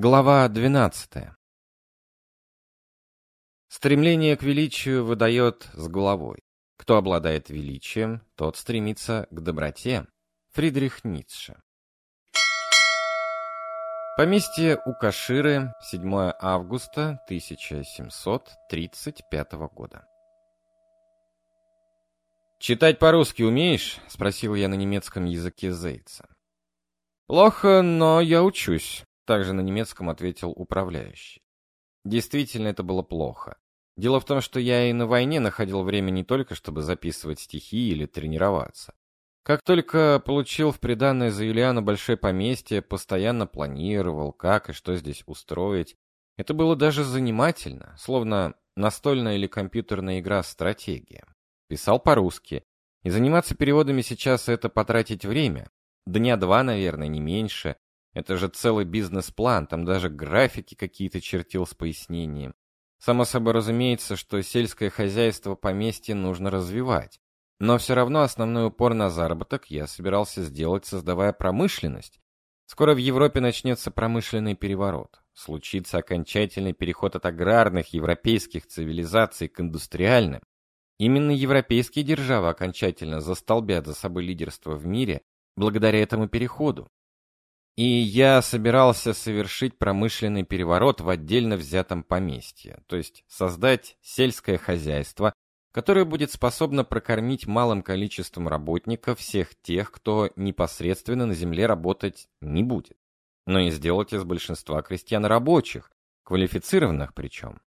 Глава 12. Стремление к величию выдает с головой. Кто обладает величием, тот стремится к доброте. Фридрих Ницше. Поместье у Каширы, 7 августа 1735 года. «Читать по-русски умеешь?» — спросил я на немецком языке Зейца. «Плохо, но я учусь», также на немецком ответил управляющий. Действительно, это было плохо. Дело в том, что я и на войне находил время не только, чтобы записывать стихи или тренироваться. Как только получил в приданное за Юлиана большое поместье, постоянно планировал, как и что здесь устроить. Это было даже занимательно, словно настольная или компьютерная игра «Стратегия». Писал по-русски. И заниматься переводами сейчас — это потратить время. Дня два, наверное, не меньше. Это же целый бизнес-план, там даже графики какие-то чертил с пояснением. Само собой разумеется, что сельское хозяйство поместья нужно развивать. Но все равно основной упор на заработок я собирался сделать, создавая промышленность. Скоро в Европе начнется промышленный переворот. Случится окончательный переход от аграрных европейских цивилизаций к индустриальным. Именно европейские державы окончательно застолбят за собой лидерство в мире благодаря этому переходу. И я собирался совершить промышленный переворот в отдельно взятом поместье, то есть создать сельское хозяйство, которое будет способно прокормить малым количеством работников всех тех, кто непосредственно на земле работать не будет, но и сделать из большинства крестьян рабочих, квалифицированных причем.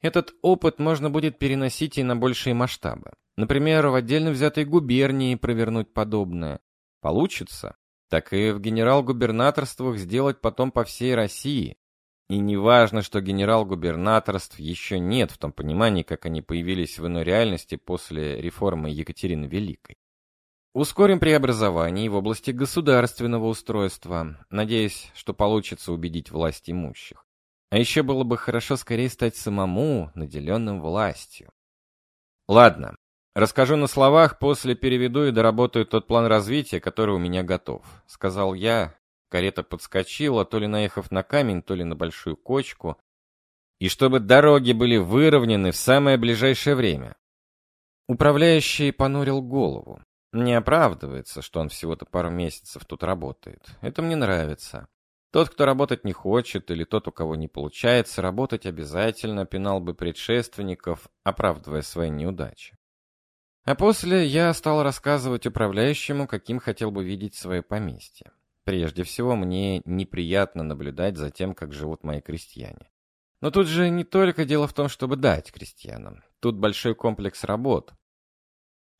Этот опыт можно будет переносить и на большие масштабы. Например, в отдельно взятой губернии провернуть подобное. Получится, так и в генерал-губернаторствах сделать потом по всей России. И не важно, что генерал-губернаторств еще нет в том понимании, как они появились в иной реальности после реформы Екатерины Великой. Ускорим преобразование в области государственного устройства, надеясь, что получится убедить власть имущих. А еще было бы хорошо скорее стать самому наделенным властью. Ладно, Расскажу на словах, после переведу и доработаю тот план развития, который у меня готов, сказал я. Карета подскочила, то ли наехав на камень, то ли на большую кочку, и чтобы дороги были выровнены в самое ближайшее время. Управляющий понурил голову. Не оправдывается, что он всего-то пару месяцев тут работает. Это мне нравится. Тот, кто работать не хочет, или тот, у кого не получается, работать обязательно пинал бы предшественников, оправдывая свои неудачи. А после я стал рассказывать управляющему, каким хотел бы видеть свое поместье. Прежде всего, мне неприятно наблюдать за тем, как живут мои крестьяне. Но тут же не только дело в том, чтобы дать крестьянам. Тут большой комплекс работ.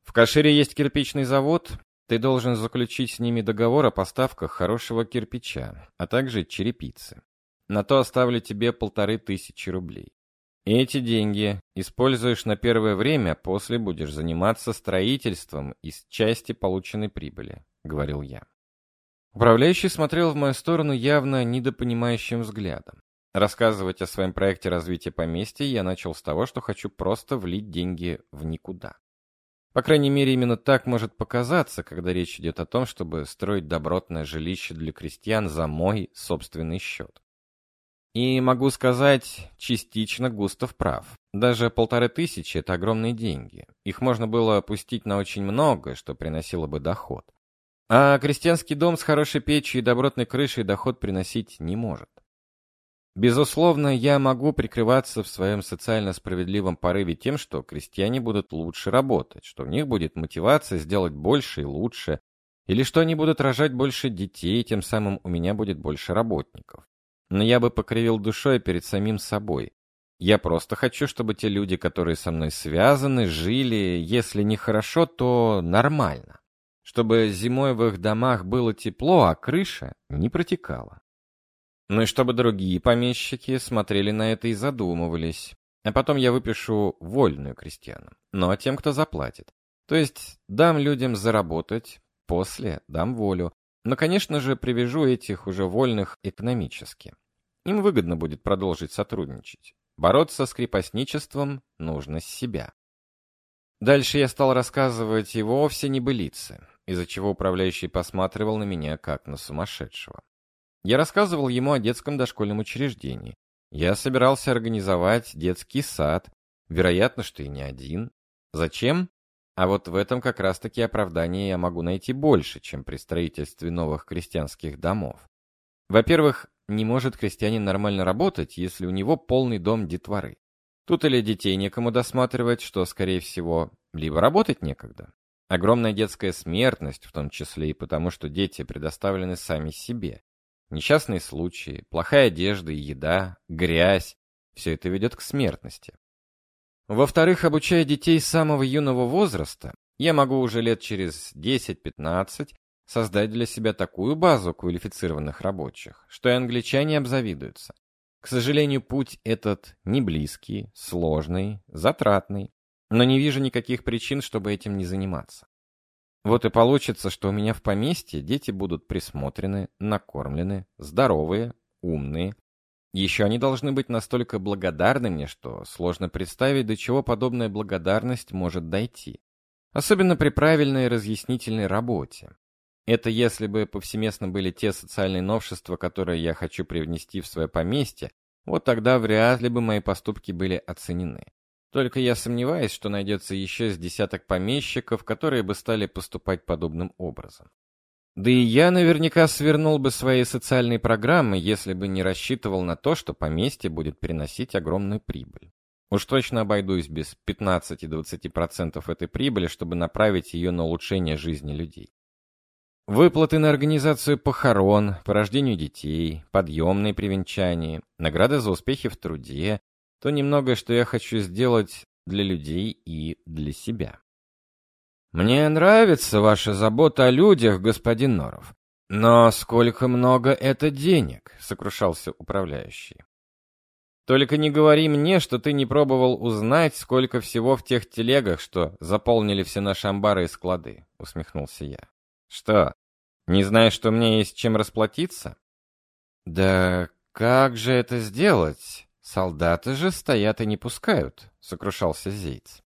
В Кашире есть кирпичный завод. Ты должен заключить с ними договор о поставках хорошего кирпича, а также черепицы. На то оставлю тебе полторы тысячи рублей. Эти деньги используешь на первое время, после будешь заниматься строительством из части полученной прибыли, говорил я. Управляющий смотрел в мою сторону явно недопонимающим взглядом. Рассказывать о своем проекте развития поместья я начал с того, что хочу просто влить деньги в никуда. По крайней мере, именно так может показаться, когда речь идет о том, чтобы строить добротное жилище для крестьян за мой собственный счет. И могу сказать, частично Густав прав. Даже полторы тысячи – это огромные деньги. Их можно было опустить на очень много, что приносило бы доход. А крестьянский дом с хорошей печью и добротной крышей доход приносить не может. Безусловно, я могу прикрываться в своем социально справедливом порыве тем, что крестьяне будут лучше работать, что у них будет мотивация сделать больше и лучше, или что они будут рожать больше детей, тем самым у меня будет больше работников но я бы покривил душой перед самим собой. Я просто хочу, чтобы те люди, которые со мной связаны, жили, если не хорошо, то нормально. Чтобы зимой в их домах было тепло, а крыша не протекала. Ну и чтобы другие помещики смотрели на это и задумывались. А потом я выпишу вольную крестьянам, но тем, кто заплатит. То есть дам людям заработать, после дам волю. Но, конечно же, привяжу этих уже вольных экономически. Им выгодно будет продолжить сотрудничать. Бороться с крепостничеством нужно с себя. Дальше я стал рассказывать и вовсе не былицы, из-за чего управляющий посматривал на меня как на сумасшедшего. Я рассказывал ему о детском дошкольном учреждении. Я собирался организовать детский сад, вероятно, что и не один. Зачем? А вот в этом как раз-таки оправдание я могу найти больше, чем при строительстве новых крестьянских домов. Во-первых, не может крестьянин нормально работать, если у него полный дом детворы. Тут или детей некому досматривать, что, скорее всего, либо работать некогда. Огромная детская смертность, в том числе и потому, что дети предоставлены сами себе. Несчастные случаи, плохая одежда и еда, грязь – все это ведет к смертности. Во-вторых, обучая детей с самого юного возраста, я могу уже лет через 10-15 создать для себя такую базу квалифицированных рабочих, что и англичане обзавидуются. К сожалению, путь этот не близкий, сложный, затратный, но не вижу никаких причин, чтобы этим не заниматься. Вот и получится, что у меня в поместье дети будут присмотрены, накормлены, здоровые, умные. Еще они должны быть настолько благодарны мне, что сложно представить, до чего подобная благодарность может дойти. Особенно при правильной разъяснительной работе. Это если бы повсеместно были те социальные новшества, которые я хочу привнести в свое поместье, вот тогда вряд ли бы мои поступки были оценены. Только я сомневаюсь, что найдется еще с десяток помещиков, которые бы стали поступать подобным образом. Да и я наверняка свернул бы свои социальные программы, если бы не рассчитывал на то, что поместье будет приносить огромную прибыль. Уж точно обойдусь без 15-20% этой прибыли, чтобы направить ее на улучшение жизни людей. Выплаты на организацию похорон, по рождению детей, подъемные при венчании, награды за успехи в труде, то немногое, что я хочу сделать для людей и для себя. Мне нравится ваша забота о людях, господин Норов. Но сколько много это денег, сокрушался управляющий. Только не говори мне, что ты не пробовал узнать, сколько всего в тех телегах, что заполнили все наши амбары и склады, усмехнулся я. Что, не знаешь, что мне есть чем расплатиться? Да как же это сделать? «Солдаты же стоят и не пускают», — сокрушался Зейц.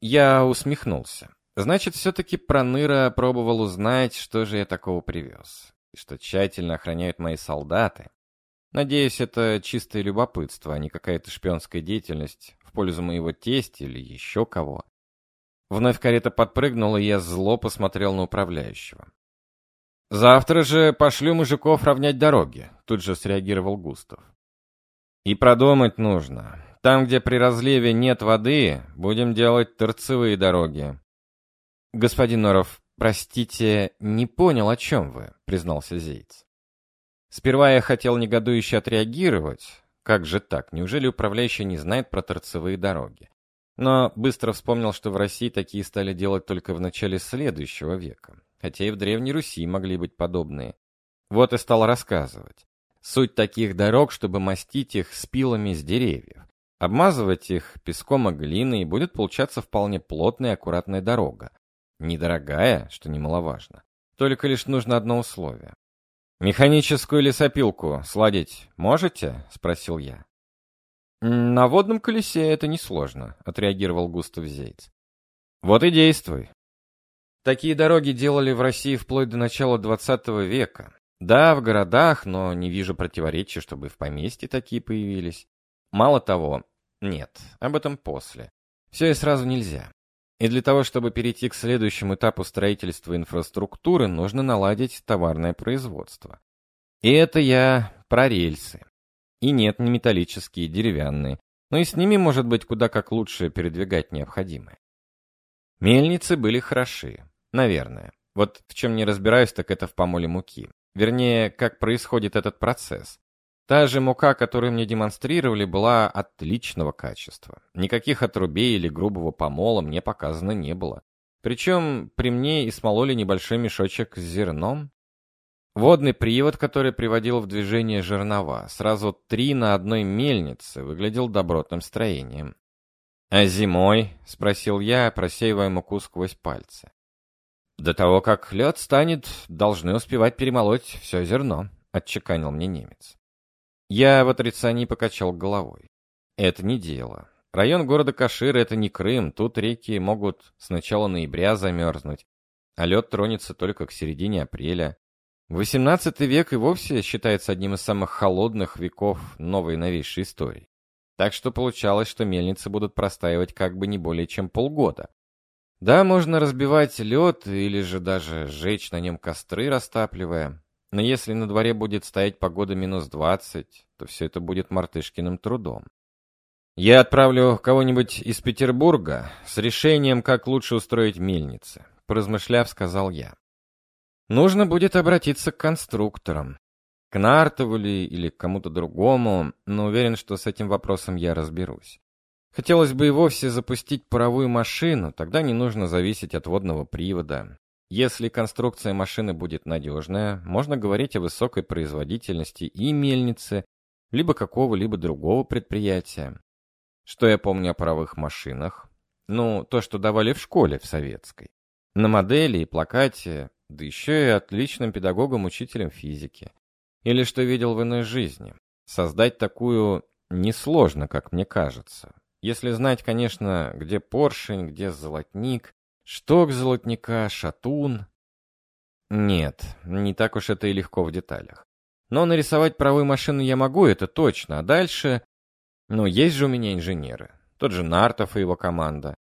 Я усмехнулся. Значит, все-таки Проныра пробовал узнать, что же я такого привез, и что тщательно охраняют мои солдаты. Надеюсь, это чистое любопытство, а не какая-то шпионская деятельность в пользу моего тестя или еще кого. Вновь карета подпрыгнула, и я зло посмотрел на управляющего. «Завтра же пошлю мужиков равнять дороги», — тут же среагировал Густав. И продумать нужно. Там, где при разливе нет воды, будем делать торцевые дороги. Господин Норов, простите, не понял, о чем вы, признался Зейц. Сперва я хотел негодующе отреагировать. Как же так? Неужели управляющий не знает про торцевые дороги? Но быстро вспомнил, что в России такие стали делать только в начале следующего века. Хотя и в Древней Руси могли быть подобные. Вот и стал рассказывать. Суть таких дорог, чтобы мастить их спилами с деревьев. Обмазывать их песком и глиной, и будет получаться вполне плотная и аккуратная дорога. Недорогая, что немаловажно. Только лишь нужно одно условие. «Механическую лесопилку сладить можете?» — спросил я. «На водном колесе это несложно», — отреагировал Густав Зейц. «Вот и действуй». Такие дороги делали в России вплоть до начала 20 века. Да, в городах, но не вижу противоречия, чтобы в поместье такие появились. Мало того, нет, об этом после. Все и сразу нельзя. И для того, чтобы перейти к следующему этапу строительства инфраструктуры, нужно наладить товарное производство. И это я про рельсы. И нет, не металлические, деревянные. Но и с ними может быть куда как лучше передвигать необходимое. Мельницы были хороши, наверное. Вот в чем не разбираюсь, так это в помоле муки. Вернее, как происходит этот процесс. Та же мука, которую мне демонстрировали, была отличного качества. Никаких отрубей или грубого помола мне показано не было. Причем при мне и смололи небольшой мешочек с зерном. Водный привод, который приводил в движение жернова, сразу три на одной мельнице, выглядел добротным строением. «А зимой?» — спросил я, просеивая муку сквозь пальцы. «До того, как лед станет, должны успевать перемолоть все зерно», — отчеканил мне немец. Я в отрицании покачал головой. «Это не дело. Район города Кашир — это не Крым, тут реки могут с начала ноября замерзнуть, а лед тронется только к середине апреля. XVIII век и вовсе считается одним из самых холодных веков новой новейшей истории. Так что получалось, что мельницы будут простаивать как бы не более чем полгода. Да, можно разбивать лед или же даже сжечь на нем костры, растапливая. Но если на дворе будет стоять погода минус 20, то все это будет мартышкиным трудом. Я отправлю кого-нибудь из Петербурга с решением, как лучше устроить мельницы, поразмышляв, сказал я. Нужно будет обратиться к конструкторам. К Нартову ли или к кому-то другому, но уверен, что с этим вопросом я разберусь. Хотелось бы и вовсе запустить паровую машину, тогда не нужно зависеть от водного привода. Если конструкция машины будет надежная, можно говорить о высокой производительности и мельницы, либо какого-либо другого предприятия. Что я помню о паровых машинах? Ну, то, что давали в школе в советской. На модели и плакате да еще и отличным педагогом-учителем физики. Или что видел в иной жизни. Создать такую несложно, как мне кажется. Если знать, конечно, где поршень, где золотник, шток золотника, шатун. Нет, не так уж это и легко в деталях. Но нарисовать правую машину я могу, это точно. А дальше... Ну, есть же у меня инженеры. Тот же Нартов и его команда.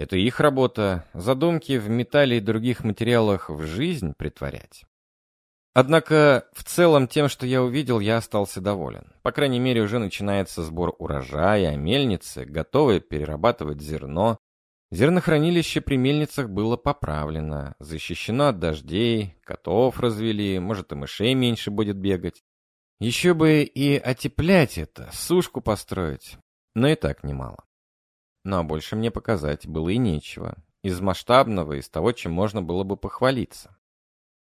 Это их работа — задумки в металле и других материалах в жизнь притворять. Однако, в целом, тем, что я увидел, я остался доволен. По крайней мере, уже начинается сбор урожая, а мельницы готовы перерабатывать зерно. Зернохранилище при мельницах было поправлено, защищено от дождей, котов развели, может и мышей меньше будет бегать. Еще бы и отеплять это, сушку построить, но и так немало. А больше мне показать было и нечего. Из масштабного, из того, чем можно было бы похвалиться.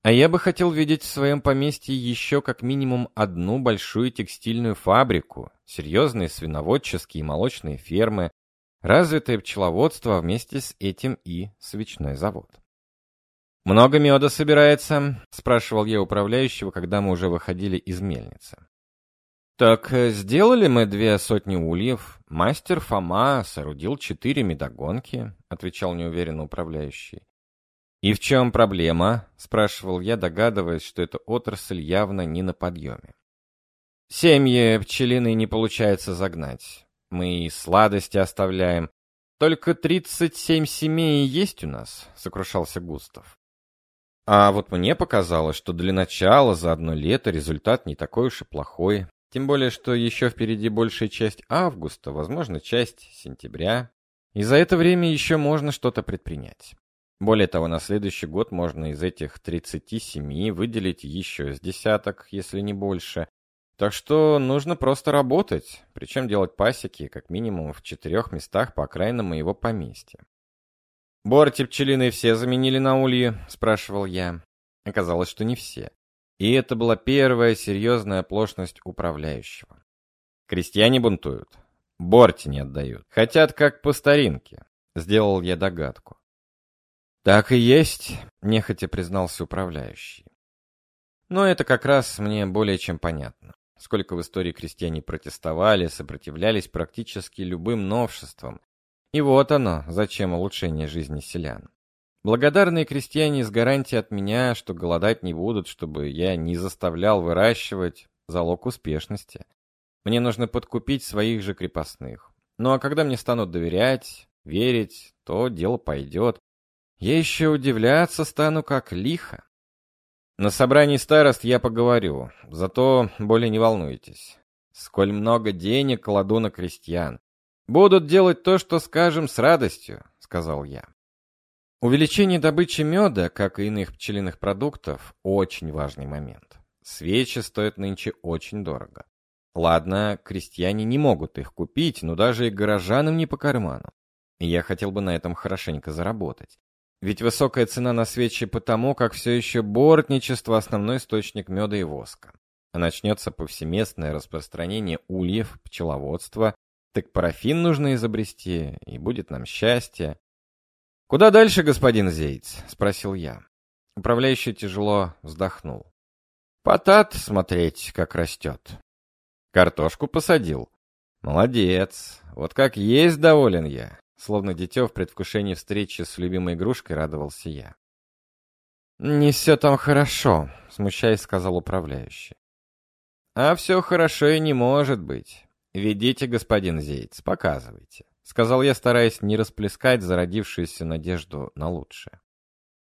А я бы хотел видеть в своем поместье еще как минимум одну большую текстильную фабрику, серьезные свиноводческие и молочные фермы, развитое пчеловодство, а вместе с этим и свечной завод. «Много меда собирается?» — спрашивал я управляющего, когда мы уже выходили из мельницы. Так, э, сделали мы две сотни ульев. Мастер Фома соорудил четыре медогонки, отвечал неуверенно управляющий. И в чем проблема? спрашивал я, догадываясь, что эта отрасль явно не на подъеме. Семьи пчелиные не получается загнать. Мы и сладости оставляем. Только тридцать семь семей есть у нас, сокрушался Густав. А вот мне показалось, что для начала за одно лето результат не такой уж и плохой. Тем более, что еще впереди большая часть августа, возможно, часть сентября. И за это время еще можно что-то предпринять. Более того, на следующий год можно из этих 37 выделить еще с десяток, если не больше. Так что нужно просто работать, причем делать пасеки как минимум в четырех местах по окраинам моего поместья. «Борти пчелиные все заменили на ульи?» – спрашивал я. Оказалось, что не все. И это была первая серьезная оплошность управляющего. Крестьяне бунтуют. Борти не отдают. Хотят как по старинке. Сделал я догадку. Так и есть, нехотя признался управляющий. Но это как раз мне более чем понятно. Сколько в истории крестьяне протестовали, сопротивлялись практически любым новшествам. И вот оно, зачем улучшение жизни селян. Благодарные крестьяне с гарантией от меня, что голодать не будут, чтобы я не заставлял выращивать, залог успешности. Мне нужно подкупить своих же крепостных. Ну а когда мне станут доверять, верить, то дело пойдет. Я еще удивляться стану, как лихо. На собрании старост я поговорю, зато более не волнуйтесь. Сколь много денег кладу на крестьян. Будут делать то, что скажем, с радостью, сказал я. Увеличение добычи меда, как и иных пчелиных продуктов, очень важный момент. Свечи стоят нынче очень дорого. Ладно, крестьяне не могут их купить, но даже и горожанам не по карману. И я хотел бы на этом хорошенько заработать. Ведь высокая цена на свечи потому, как все еще бортничество – основной источник меда и воска. А начнется повсеместное распространение ульев, пчеловодства, так парафин нужно изобрести, и будет нам счастье. «Куда дальше, господин Зейц?» — спросил я. Управляющий тяжело вздохнул. «Потат смотреть, как растет». «Картошку посадил?» «Молодец. Вот как есть доволен я». Словно дитё в предвкушении встречи с любимой игрушкой радовался я. «Не все там хорошо», — смущаясь, сказал управляющий. «А все хорошо и не может быть. Ведите, господин Зейц, показывайте», — сказал я, стараясь не расплескать зародившуюся надежду на лучшее.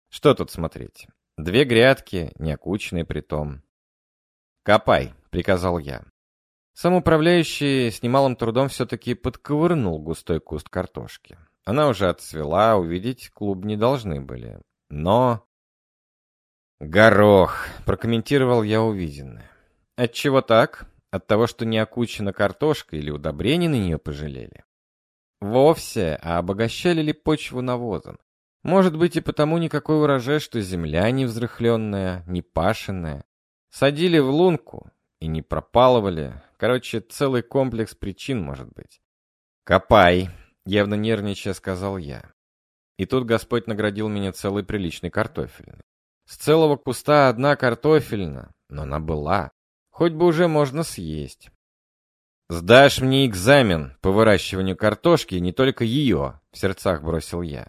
«Что тут смотреть? Две грядки, неокучные притом». «Копай», — приказал я. Сам управляющий с немалым трудом все-таки подковырнул густой куст картошки. Она уже отцвела, увидеть клуб не должны были. Но... «Горох», — прокомментировал я увиденное. «Отчего так? От того, что не окучена картошка или удобрений на нее пожалели?» «Вовсе, а обогащали ли почву навозом? Может быть и потому никакой урожай, что земля не взрыхленная, не пашенная. Садили в лунку и не пропалывали. Короче, целый комплекс причин может быть. «Копай», — явно нервничая сказал я. И тут Господь наградил меня целой приличной картофельной. С целого куста одна картофельна, но она была. Хоть бы уже можно съесть. «Сдашь мне экзамен по выращиванию картошки, не только ее», — в сердцах бросил я.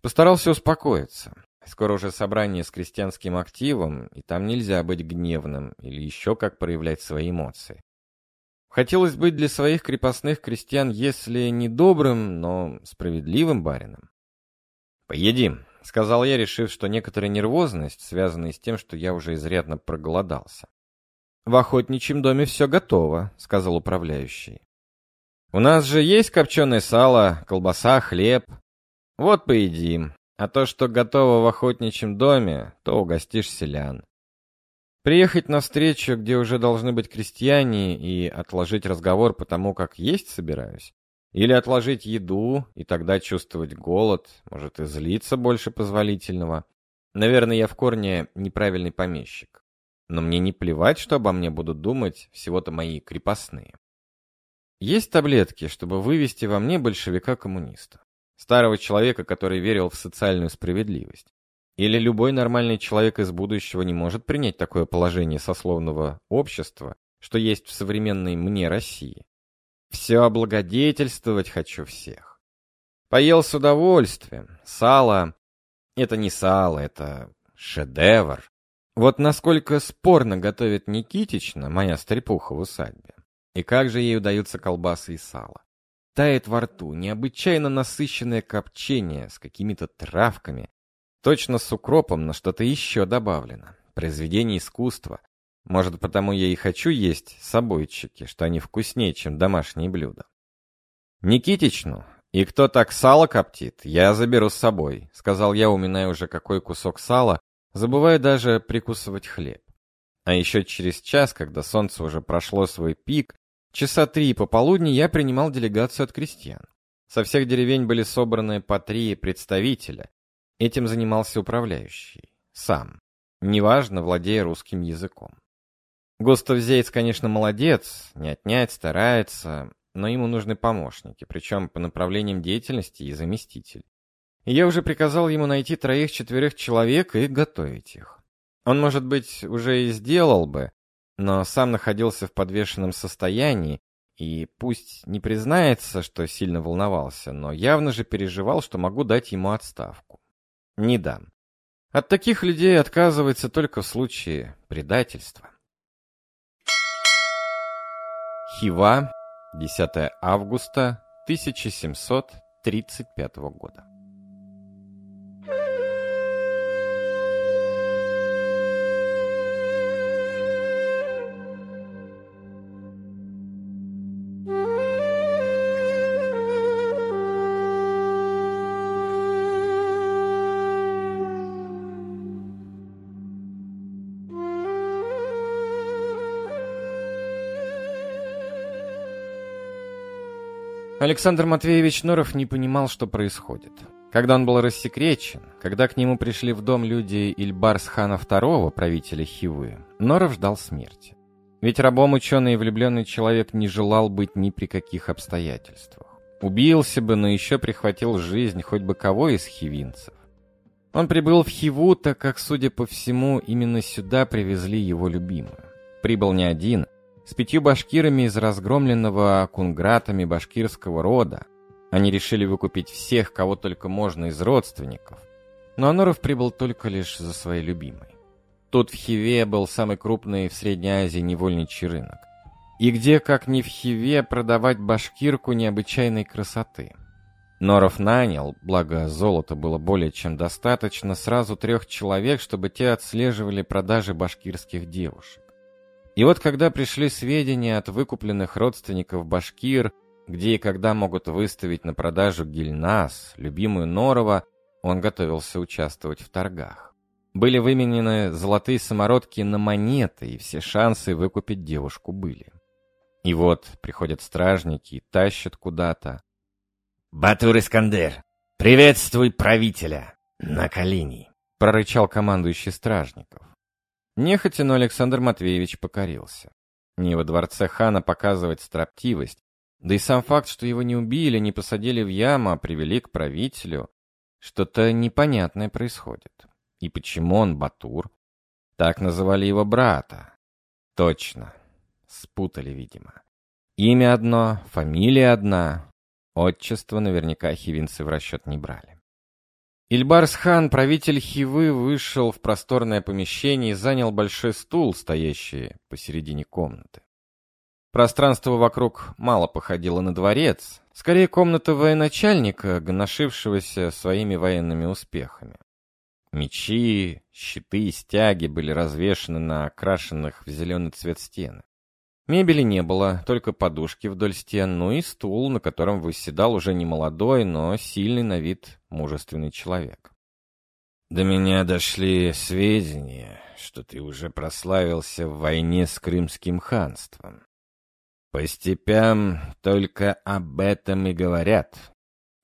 Постарался успокоиться. Скоро уже собрание с крестьянским активом, и там нельзя быть гневным или еще как проявлять свои эмоции. Хотелось быть для своих крепостных крестьян, если не добрым, но справедливым барином. «Поедим», — сказал я, решив, что некоторая нервозность, связанная с тем, что я уже изрядно проголодался. «В охотничьем доме все готово», — сказал управляющий. «У нас же есть копченое сало, колбаса, хлеб. Вот поедим. А то, что готово в охотничьем доме, то угостишь селян. Приехать на встречу, где уже должны быть крестьяне, и отложить разговор потому, как есть собираюсь, или отложить еду, и тогда чувствовать голод, может и злиться больше позволительного. Наверное, я в корне неправильный помещик. Но мне не плевать, что обо мне будут думать всего-то мои крепостные. Есть таблетки, чтобы вывести во мне большевика-коммуниста. Старого человека, который верил в социальную справедливость. Или любой нормальный человек из будущего не может принять такое положение сословного общества, что есть в современной мне России. Все облагодетельствовать хочу всех. Поел с удовольствием. Сало — это не сало, это шедевр. Вот насколько спорно готовит Никитична, моя стрепуха в усадьбе. И как же ей удаются колбасы и сало. Тает во рту необычайно насыщенное копчение с какими-то травками. Точно с укропом, но что-то еще добавлено. Произведение искусства. Может, потому я и хочу есть собойчики, что они вкуснее, чем домашние блюда. Никитичну, и кто так сало коптит, я заберу с собой, сказал я, уминая уже какой кусок сала, забывая даже прикусывать хлеб. А еще через час, когда солнце уже прошло свой пик, часа три пополудни я принимал делегацию от крестьян. Со всех деревень были собраны по три представителя. Этим занимался управляющий. Сам. Неважно, владея русским языком. Густав Зейц, конечно, молодец, не отнять, старается, но ему нужны помощники, причем по направлениям деятельности и заместитель. Я уже приказал ему найти троих-четверых человек и готовить их. Он, может быть, уже и сделал бы, но сам находился в подвешенном состоянии, и пусть не признается, что сильно волновался, но явно же переживал, что могу дать ему отставку. Не дам. От таких людей отказывается только в случае предательства. Хива, 10 августа 1735 года. Александр Матвеевич Норов не понимал, что происходит. Когда он был рассекречен, когда к нему пришли в дом люди Ильбарс хана II, правителя Хивы, Норов ждал смерти. Ведь рабом ученый и влюбленный человек не желал быть ни при каких обстоятельствах. Убился бы, но еще прихватил жизнь хоть бы кого из хивинцев. Он прибыл в Хиву, так как, судя по всему, именно сюда привезли его любимую. Прибыл не один – с пятью башкирами из разгромленного кунгратами башкирского рода. Они решили выкупить всех, кого только можно из родственников. Но Норов прибыл только лишь за своей любимой. Тут в Хиве был самый крупный в Средней Азии невольничий рынок. И где, как ни в Хиве, продавать башкирку необычайной красоты. Норов нанял, благо золота было более чем достаточно, сразу трех человек, чтобы те отслеживали продажи башкирских девушек. И вот когда пришли сведения от выкупленных родственников башкир, где и когда могут выставить на продажу Гильнас, любимую Норова, он готовился участвовать в торгах. Были выменены золотые самородки на монеты, и все шансы выкупить девушку были. И вот приходят стражники и тащат куда-то. «Батур Искандер, приветствуй правителя! На колени!» — прорычал командующий стражников. Нехотя, но Александр Матвеевич покорился. Не во дворце хана показывать строптивость, да и сам факт, что его не убили, не посадили в яму, а привели к правителю, что-то непонятное происходит. И почему он Батур? Так называли его брата. Точно. Спутали, видимо. Имя одно, фамилия одна. Отчество наверняка хивинцы в расчет не брали. Ильбарс-хан, правитель Хивы, вышел в просторное помещение и занял большой стул, стоящий посередине комнаты. Пространство вокруг мало походило на дворец, скорее комната военачальника, гоношившегося своими военными успехами. Мечи, щиты и стяги были развешаны на окрашенных в зеленый цвет стены. Мебели не было, только подушки вдоль стен, ну и стул, на котором восседал уже не молодой, но сильный на вид мужественный человек. «До меня дошли сведения, что ты уже прославился в войне с Крымским ханством. По степям только об этом и говорят.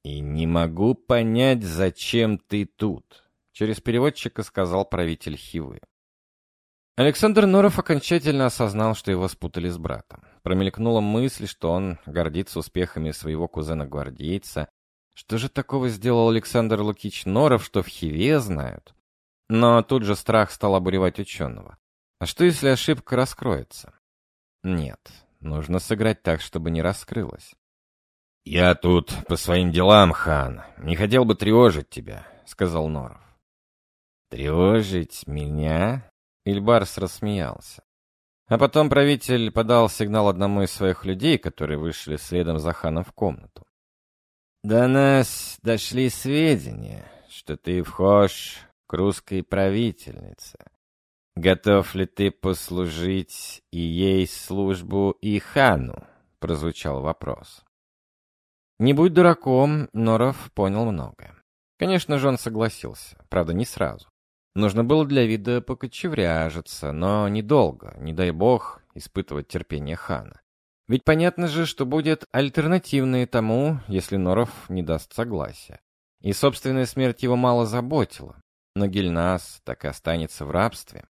И не могу понять, зачем ты тут», — через переводчика сказал правитель Хивы. Александр Норов окончательно осознал, что его спутали с братом. Промелькнула мысль, что он гордится успехами своего кузена-гвардейца. Что же такого сделал Александр Лукич Норов, что в Хиве знают? Но тут же страх стал обуревать ученого. А что, если ошибка раскроется? Нет, нужно сыграть так, чтобы не раскрылась. «Я тут по своим делам, хан. Не хотел бы тревожить тебя», — сказал Норов. «Тревожить меня?» Ильбарс рассмеялся. А потом правитель подал сигнал одному из своих людей, которые вышли следом за ханом в комнату. «До нас дошли сведения, что ты вхож к русской правительнице. Готов ли ты послужить и ей службу, и хану?» — прозвучал вопрос. Не будь дураком, Норов понял многое. Конечно же, он согласился, правда, не сразу. Нужно было для вида покочевряжиться, но недолго, не дай бог, испытывать терпение хана. Ведь понятно же, что будет альтернативное тому, если Норов не даст согласия. И собственная смерть его мало заботила, но Гильнас так и останется в рабстве.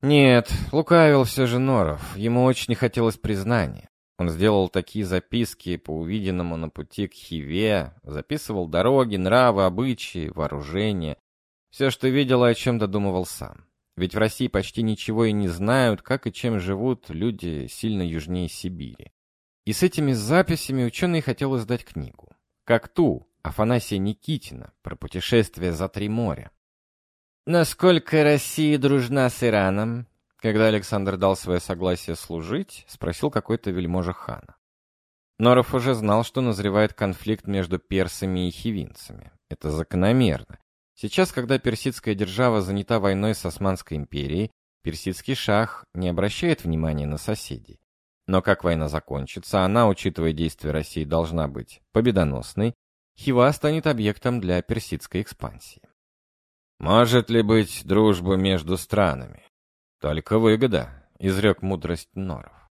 Нет, лукавил все же Норов, ему очень не хотелось признания. Он сделал такие записки по увиденному на пути к Хиве, записывал дороги, нравы, обычаи, вооружение, все, что видел и о чем додумывал сам. Ведь в России почти ничего и не знают, как и чем живут люди сильно южнее Сибири. И с этими записями ученый хотел издать книгу. Как ту Афанасия Никитина про путешествие за три моря. «Насколько Россия дружна с Ираном?» Когда Александр дал свое согласие служить, спросил какой-то вельможа хана. Норов уже знал, что назревает конфликт между персами и хивинцами. Это закономерно. Сейчас, когда персидская держава занята войной с Османской империей, персидский шах не обращает внимания на соседей. Но как война закончится, она, учитывая действия России, должна быть победоносной, Хива станет объектом для персидской экспансии. «Может ли быть дружба между странами? Только выгода», — изрек мудрость Норов.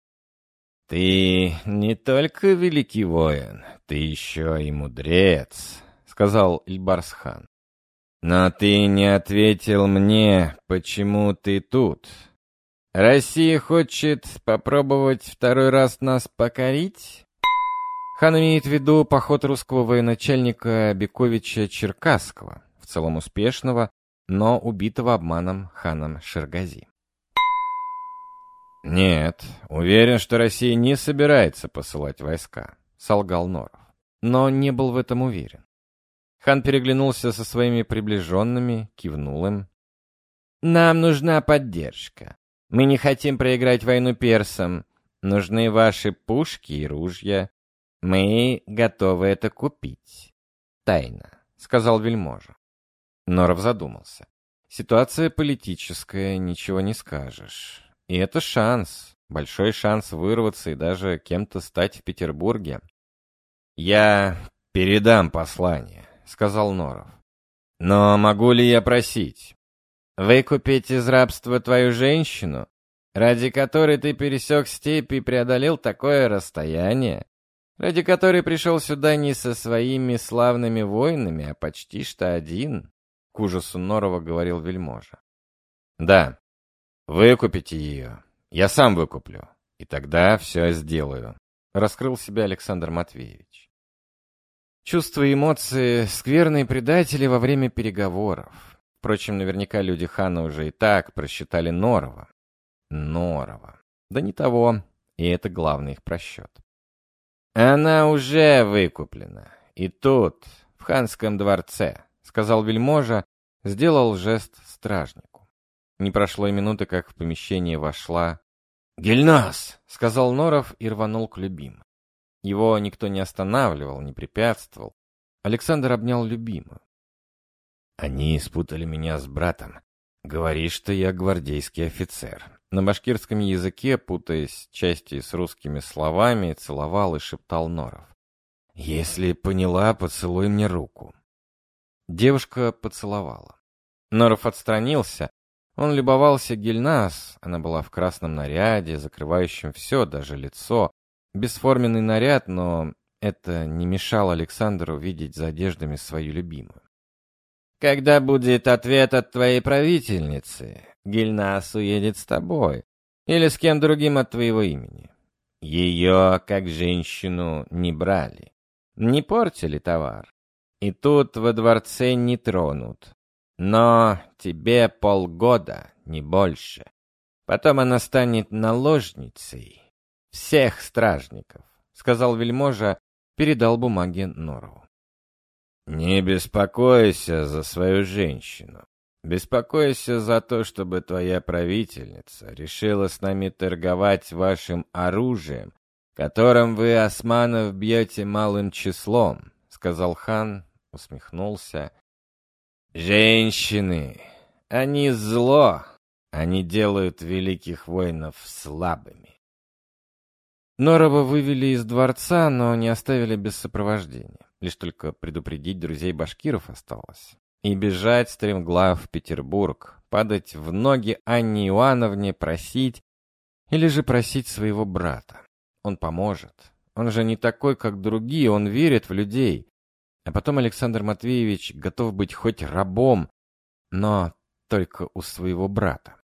«Ты не только великий воин, ты еще и мудрец», — сказал Ильбарсхан. Но ты не ответил мне, почему ты тут. Россия хочет попробовать второй раз нас покорить? Хан имеет в виду поход русского военачальника Бековича Черкасского, в целом успешного, но убитого обманом ханом Шергази. «Нет, уверен, что Россия не собирается посылать войска», — солгал Норов. Но не был в этом уверен. Хан переглянулся со своими приближенными, кивнул им. «Нам нужна поддержка. Мы не хотим проиграть войну персам. Нужны ваши пушки и ружья. Мы готовы это купить. Тайно», — сказал вельможа. Норов задумался. Ситуация политическая, ничего не скажешь. И это шанс, большой шанс вырваться и даже кем-то стать в Петербурге. «Я передам послание», — сказал Норов. «Но могу ли я просить? Выкупить из рабства твою женщину, ради которой ты пересек степь и преодолел такое расстояние, ради которой пришел сюда не со своими славными воинами, а почти что один?» — к ужасу Норова говорил вельможа. «Да, выкупите ее. Я сам выкуплю. И тогда все сделаю», — раскрыл себя Александр Матвеевич. Чувства и эмоции — скверные предатели во время переговоров. Впрочем, наверняка люди хана уже и так просчитали Норова. Норова. Да не того, и это главный их просчет. «Она уже выкуплена. И тут, в ханском дворце», сказал вельможа, сделал жест стражнику. Не прошло и минуты, как в помещение вошла... «Гельнас!» — сказал Норов и рванул к любимой. Его никто не останавливал, не препятствовал. Александр обнял любимую. «Они спутали меня с братом. Говори, что я гвардейский офицер». На башкирском языке, путаясь части с русскими словами, целовал и шептал Норов. «Если поняла, поцелуй мне руку». Девушка поцеловала. Норов отстранился. Он любовался Гельнас. Она была в красном наряде, закрывающем все, даже лицо. Бесформенный наряд, но это не мешало Александру видеть за одеждами свою любимую. «Когда будет ответ от твоей правительницы, Гельнас уедет с тобой. Или с кем другим от твоего имени. Ее, как женщину, не брали. Не портили товар. И тут во дворце не тронут. Но тебе полгода, не больше. Потом она станет наложницей всех стражников, сказал вельможа, передал бумаги Норову. Не беспокойся за свою женщину. Беспокойся за то, чтобы твоя правительница решила с нами торговать вашим оружием, которым вы, османов, бьете малым числом, сказал хан, усмехнулся. «Женщины! Они зло! Они делают великих воинов слабыми!» Норова вывели из дворца, но не оставили без сопровождения. Лишь только предупредить друзей башкиров осталось. И бежать стремглав в Петербург, падать в ноги Анне Иоанновне, просить, или же просить своего брата. Он поможет. Он же не такой, как другие, он верит в людей. А потом Александр Матвеевич готов быть хоть рабом, но только у своего брата.